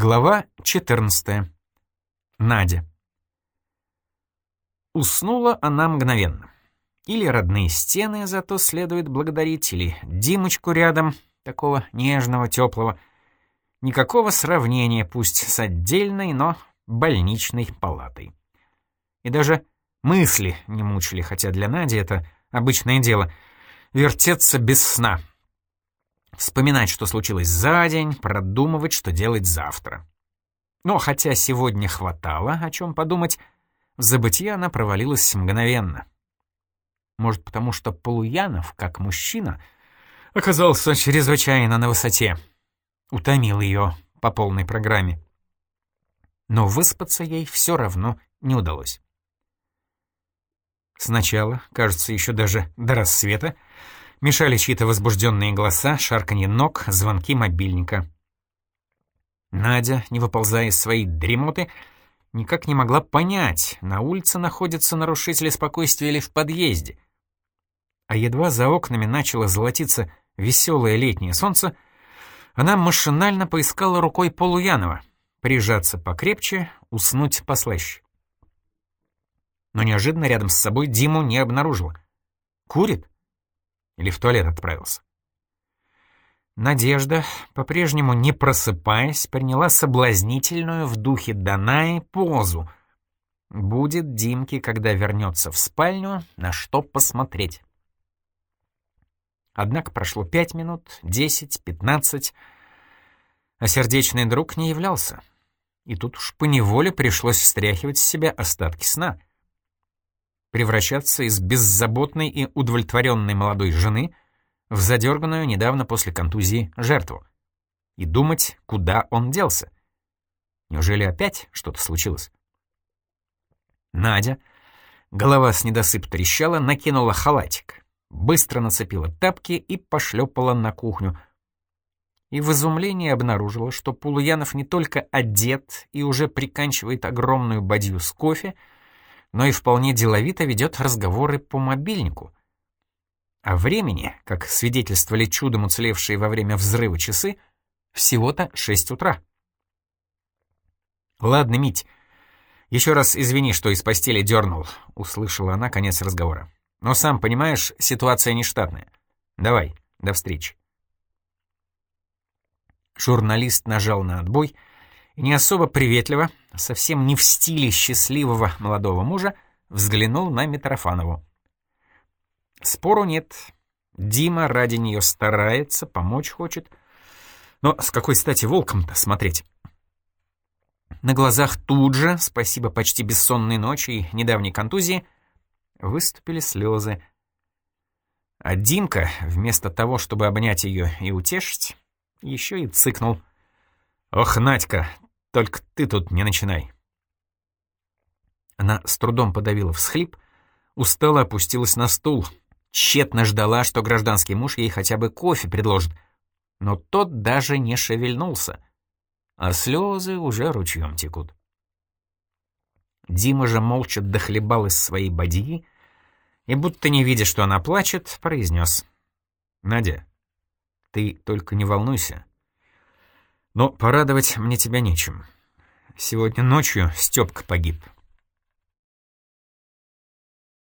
Глава 14. Надя. Уснула она мгновенно. Или родные стены зато следует благодарить, или Димочку рядом, такого нежного, теплого. Никакого сравнения, пусть с отдельной, но больничной палатой. И даже мысли не мучили, хотя для Нади это обычное дело — вертеться без сна — Вспоминать, что случилось за день, продумывать, что делать завтра. Но хотя сегодня хватало о чем подумать, в забытье она провалилась мгновенно. Может, потому что Полуянов, как мужчина, оказался чрезвычайно на высоте. Утомил ее по полной программе. Но выспаться ей все равно не удалось. Сначала, кажется, еще даже до рассвета, Мешали чьи-то возбужденные голоса, шарканье ног, звонки мобильника. Надя, не выползая из своей дремоты, никак не могла понять, на улице находятся нарушители спокойствия или в подъезде. А едва за окнами начало золотиться веселое летнее солнце, она машинально поискала рукой Полуянова, прижаться покрепче, уснуть послаще. Но неожиданно рядом с собой Диму не обнаружила. Курит? Или в туалет отправился. Надежда, по-прежнему не просыпаясь, приняла соблазнительную в духе Данаи позу. Будет Димке, когда вернется в спальню, на что посмотреть. Однако прошло пять минут, десять, пятнадцать, а сердечный друг не являлся. И тут уж поневоле пришлось встряхивать с себя остатки сна — превращаться из беззаботной и удовлетворенной молодой жены в задерганную недавно после контузии жертву. И думать, куда он делся. Неужели опять что-то случилось? Надя, голова с недосып трещала, накинула халатик, быстро нацепила тапки и пошлепала на кухню. И в изумлении обнаружила, что Пулуянов не только одет и уже приканчивает огромную бадью с кофе, но и вполне деловито ведет разговоры по мобильнику. А времени, как свидетельствовали чудом уцелевшие во время взрыва часы, всего-то 6 утра. «Ладно, Мить, еще раз извини, что из постели дернул», — услышала она конец разговора. «Но сам понимаешь, ситуация нештатная. Давай, до встречи». Журналист нажал на отбой — не особо приветливо, совсем не в стиле счастливого молодого мужа, взглянул на Митрофанову. Спору нет. Дима ради нее старается, помочь хочет. Но с какой стати волком-то смотреть? На глазах тут же, спасибо почти бессонной ночи и недавней контузии, выступили слезы. А Димка, вместо того, чтобы обнять ее и утешить, еще и цыкнул. «Ох, Надька, только ты тут не начинай». Она с трудом подавила всхлип, устало опустилась на стул, тщетно ждала, что гражданский муж ей хотя бы кофе предложит, но тот даже не шевельнулся, а слезы уже ручьем текут. Дима же молча дохлебал из своей бадьи и, будто не видя, что она плачет, произнес. «Надя, ты только не волнуйся. Но порадовать мне тебя нечем. Сегодня ночью Степка погиб.